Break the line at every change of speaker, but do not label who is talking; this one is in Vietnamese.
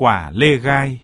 quả lê gai.